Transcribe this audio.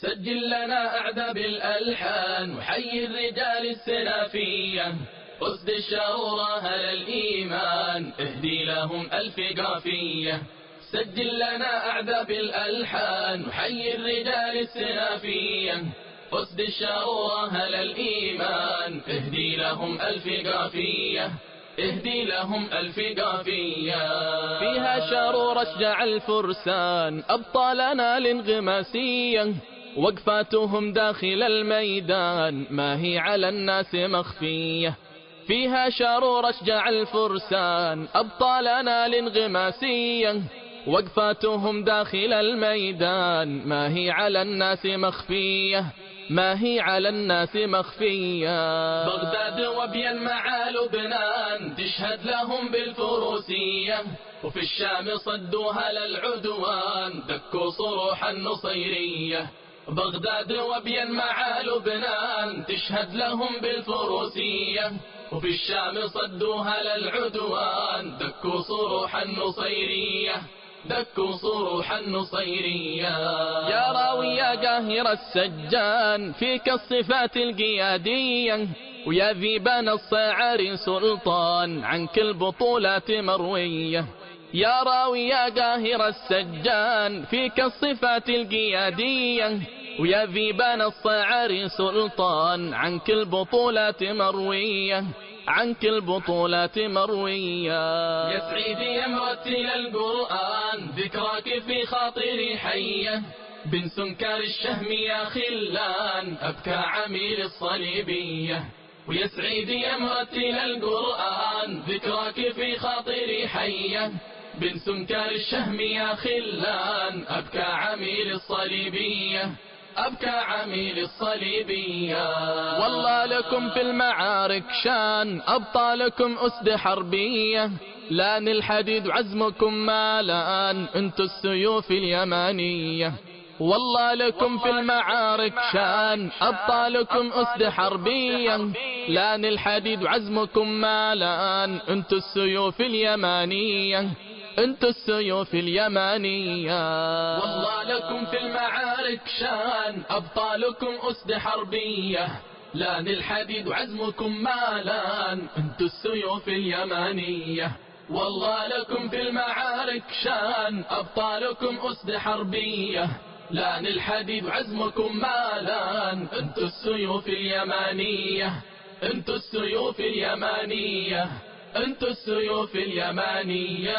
سجل لنا أعذب الألحان وحي الرجال السلافية أسد الشرور أهل الإيمان اهدي لهم ألف قافية سجل لنا أعذب الألحان وحي الرجال السلافية أسد الشرور أهل الإيمان اهدي لهم ألف قافية اهدي لهم ألف قافية فيها شرور أشجع الفرسان أبطالنا الانغماسية وقفاتهم داخل الميدان. ما هي على الناس مخفية. فيها شرور أشجع الفرسان. أبطالنا الانغماسية وقفاتهم داخل الميدان. ما هي على الناس مخفية. ما هي على الناس مخفية. بغداد وبين مع لبنان. تشهد لهم بالفروسية. وفي الشام صدوها للعدوان. دكوا صروح النصيرية بغداد وبين مع لبنان تشهد لهم بالفروسية. وفي الشام صدوها للعدوان دكوا صروح النصيرية. دكوا صروح النصيرية. يا راوي يا قاهر السجان فيك الصفات القيادية. ويا ذيبان الصعر سلطان عنك البطولات مروية. يا راوي يا قاهر السجان فيك الصفات القيادية. ويا ذيبان الصعر سلطان عنك البطولات مروية عنك البطولات مروية. يا سعيدي يا القرآن ذكراك في خاطري حية. بن سنكار الشهم يا خلان أبكى عميل الصليبية. ويا سعيدي يا القرآن ذكراك في خاطري حية. بن سنكار الشهم يا خلان أبكى عميل الصليبية. أبكى عميل الصليبية. والله لكم في المعارك شان أبطالكم أسد حربية. لأن الحديد عزمكم ما لأن انتو السيوف اليمانية. والله لكم في المعارك شان أبطالكم أسد حربية. لأن الحديد عزمكم ما لأن انتو السيوف اليمانية. انتو السيوف اليمانية. والله لكم في المعارك شان أبطالكم أسد حربية. لأن الحديد وعزمكم ما لأن انتو السيوف اليمانية. والله لكم في المعارك شان أبطالكم أسد حربية. لأن الحديد وعزمكم ما لأن انتو السيوف اليمانية. انتو السيوف اليمانية. أنت السيوف اليمانية.